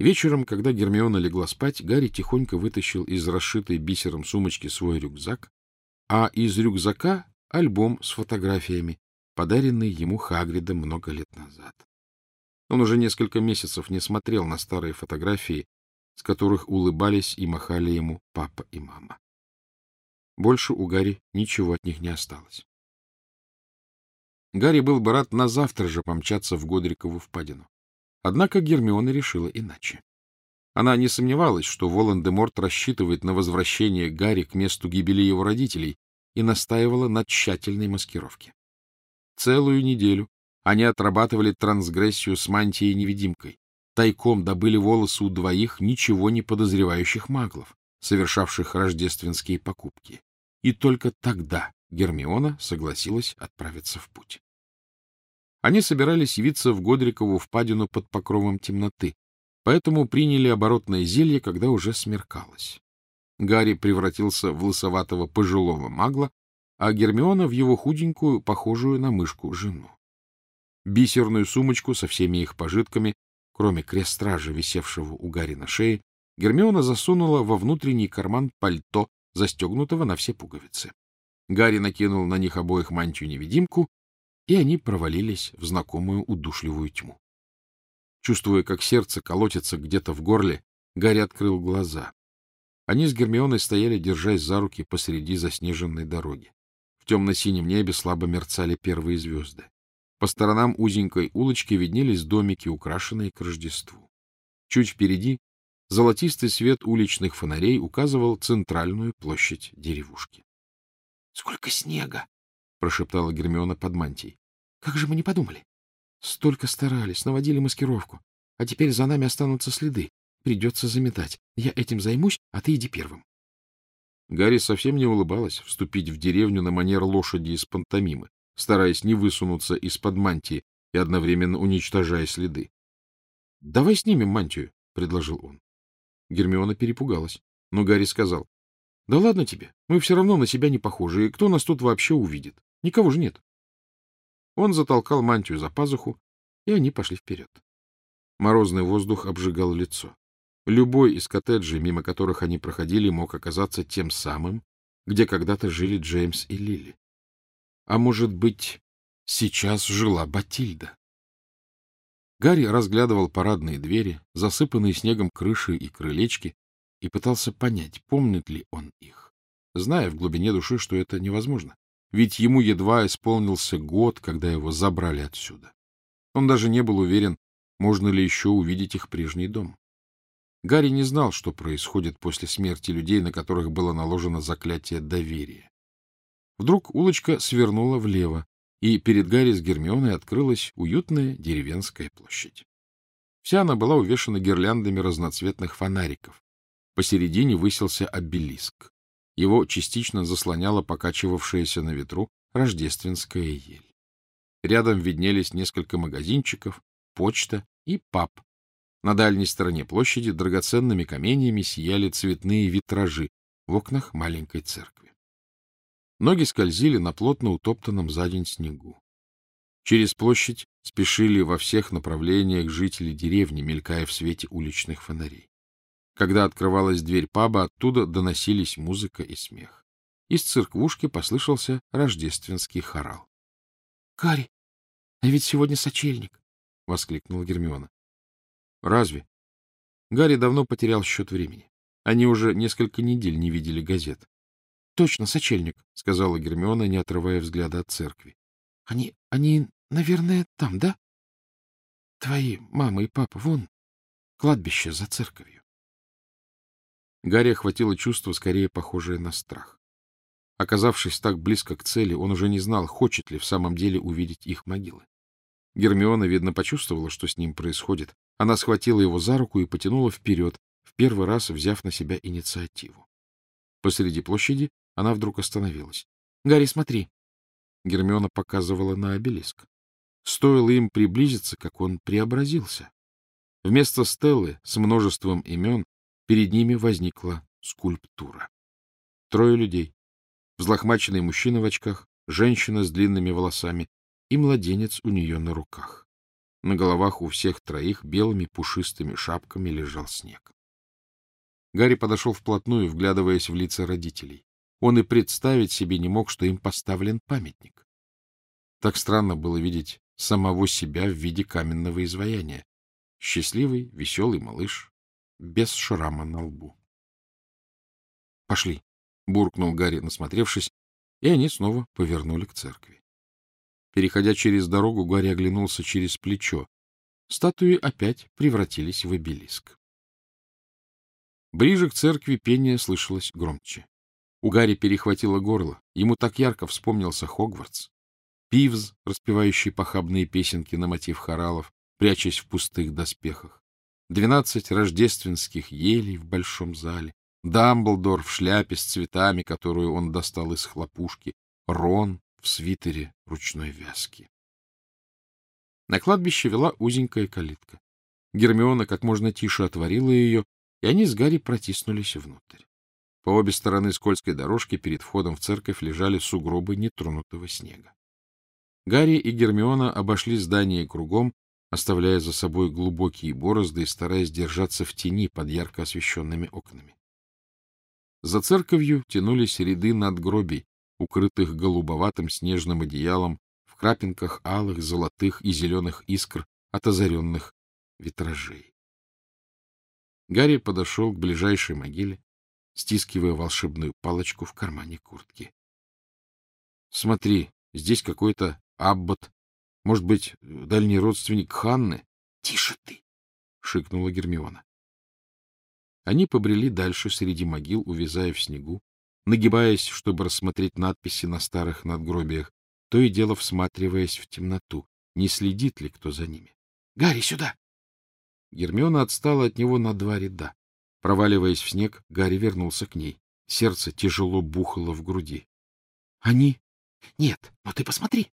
Вечером, когда Гермиона легла спать, Гарри тихонько вытащил из расшитой бисером сумочки свой рюкзак, а из рюкзака — альбом с фотографиями, подаренный ему Хагридом много лет назад. Он уже несколько месяцев не смотрел на старые фотографии, с которых улыбались и махали ему папа и мама. Больше у Гарри ничего от них не осталось. Гарри был бы рад на завтра же помчаться в Годрикову впадину. Однако Гермиона решила иначе. Она не сомневалась, что Волан-де-Морт рассчитывает на возвращение Гарри к месту гибели его родителей и настаивала на тщательной маскировке. Целую неделю они отрабатывали трансгрессию с мантией-невидимкой, тайком добыли волосы у двоих ничего не подозревающих маглов, совершавших рождественские покупки. И только тогда Гермиона согласилась отправиться в путь. Они собирались явиться в Годрикову впадину под покровом темноты, поэтому приняли оборотное зелье, когда уже смеркалось. Гарри превратился в лысоватого пожилого магла, а Гермиона в его худенькую, похожую на мышку, жену. Бисерную сумочку со всеми их пожитками, кроме крест-стража, висевшего у Гарри на шее, Гермиона засунула во внутренний карман пальто, застегнутого на все пуговицы. Гарри накинул на них обоих мантию-невидимку и они провалились в знакомую удушливую тьму. Чувствуя, как сердце колотится где-то в горле, Гарри открыл глаза. Они с Гермионой стояли, держась за руки посреди заснеженной дороги. В темно-синем небе слабо мерцали первые звезды. По сторонам узенькой улочки виднелись домики, украшенные к Рождеству. Чуть впереди золотистый свет уличных фонарей указывал центральную площадь деревушки. — Сколько снега! — прошептала Гермиона под мантией. Как же мы не подумали? Столько старались, наводили маскировку. А теперь за нами останутся следы. Придется заметать. Я этим займусь, а ты иди первым. Гарри совсем не улыбалась вступить в деревню на манер лошади из пантомимы, стараясь не высунуться из-под мантии и одновременно уничтожая следы. — Давай снимем мантию, — предложил он. Гермиона перепугалась, но Гарри сказал. — Да ладно тебе, мы все равно на себя не похожи, и кто нас тут вообще увидит? Никого же нет. Он затолкал мантию за пазуху, и они пошли вперед. Морозный воздух обжигал лицо. Любой из коттеджей, мимо которых они проходили, мог оказаться тем самым, где когда-то жили Джеймс и Лили. А может быть, сейчас жила Батильда? Гарри разглядывал парадные двери, засыпанные снегом крыши и крылечки, и пытался понять, помнит ли он их, зная в глубине души, что это невозможно ведь ему едва исполнился год, когда его забрали отсюда. Он даже не был уверен, можно ли еще увидеть их прежний дом. Гарри не знал, что происходит после смерти людей, на которых было наложено заклятие доверия. Вдруг улочка свернула влево, и перед Гарри с Гермионой открылась уютная деревенская площадь. Вся она была увешана гирляндами разноцветных фонариков. Посередине высился обелиск. Его частично заслоняла покачивавшаяся на ветру рождественская ель. Рядом виднелись несколько магазинчиков, почта и паб. На дальней стороне площади драгоценными каменьями сияли цветные витражи в окнах маленькой церкви. Ноги скользили на плотно утоптанном за день снегу. Через площадь спешили во всех направлениях жители деревни, мелькая в свете уличных фонарей. Когда открывалась дверь паба, оттуда доносились музыка и смех. Из церквушки послышался рождественский хорал. — Кари, а ведь сегодня сочельник! — воскликнула Гермиона. — Разве? Гарри давно потерял счет времени. Они уже несколько недель не видели газет. — Точно, сочельник, — сказала Гермиона, не отрывая взгляда от церкви. — Они, они, наверное, там, да? Твои мама и папа, вон, кладбище за церковью. Гарри охватило чувство, скорее похожее на страх. Оказавшись так близко к цели, он уже не знал, хочет ли в самом деле увидеть их могилы. Гермиона, видно, почувствовала, что с ним происходит. Она схватила его за руку и потянула вперед, в первый раз взяв на себя инициативу. Посреди площади она вдруг остановилась. — Гарри, смотри! Гермиона показывала на обелиск. Стоило им приблизиться, как он преобразился. Вместо стеллы с множеством имен Перед ними возникла скульптура. Трое людей. Взлохмаченный мужчина в очках, женщина с длинными волосами и младенец у нее на руках. На головах у всех троих белыми пушистыми шапками лежал снег. Гарри подошел вплотную, вглядываясь в лица родителей. Он и представить себе не мог, что им поставлен памятник. Так странно было видеть самого себя в виде каменного изваяния. Счастливый, веселый малыш, без шрама на лбу. — Пошли, — буркнул Гарри, насмотревшись, и они снова повернули к церкви. Переходя через дорогу, Гарри оглянулся через плечо. Статуи опять превратились в обелиск. Ближе к церкви пение слышалось громче. У Гарри перехватило горло. Ему так ярко вспомнился Хогвартс. Пивз, распевающий похабные песенки на мотив хоралов, прячась в пустых доспехах. Двенадцать рождественских елей в большом зале. Дамблдор в шляпе с цветами, которую он достал из хлопушки. Рон в свитере ручной вязки. На кладбище вела узенькая калитка. Гермиона как можно тише отворила ее и они с Гарри протиснулись внутрь. По обе стороны скользкой дорожки перед входом в церковь лежали сугробы нетронутого снега. Гарри и Гермиона обошли здание кругом, оставляя за собой глубокие борозды и стараясь держаться в тени под ярко освещенными окнами. За церковью тянулись ряды надгробий, укрытых голубоватым снежным одеялом в крапинках алых, золотых и зеленых искр от озаренных витражей. Гарри подошел к ближайшей могиле, стискивая волшебную палочку в кармане куртки. — Смотри, здесь какой-то аббат. Может быть, дальний родственник Ханны? — Тише ты! — шикнула Гермиона. Они побрели дальше среди могил, увязая в снегу, нагибаясь, чтобы рассмотреть надписи на старых надгробиях, то и дело всматриваясь в темноту, не следит ли кто за ними. — Гарри, сюда! Гермиона отстала от него на два ряда. Проваливаясь в снег, Гарри вернулся к ней. Сердце тяжело бухало в груди. — Они? — Нет, но ты посмотри.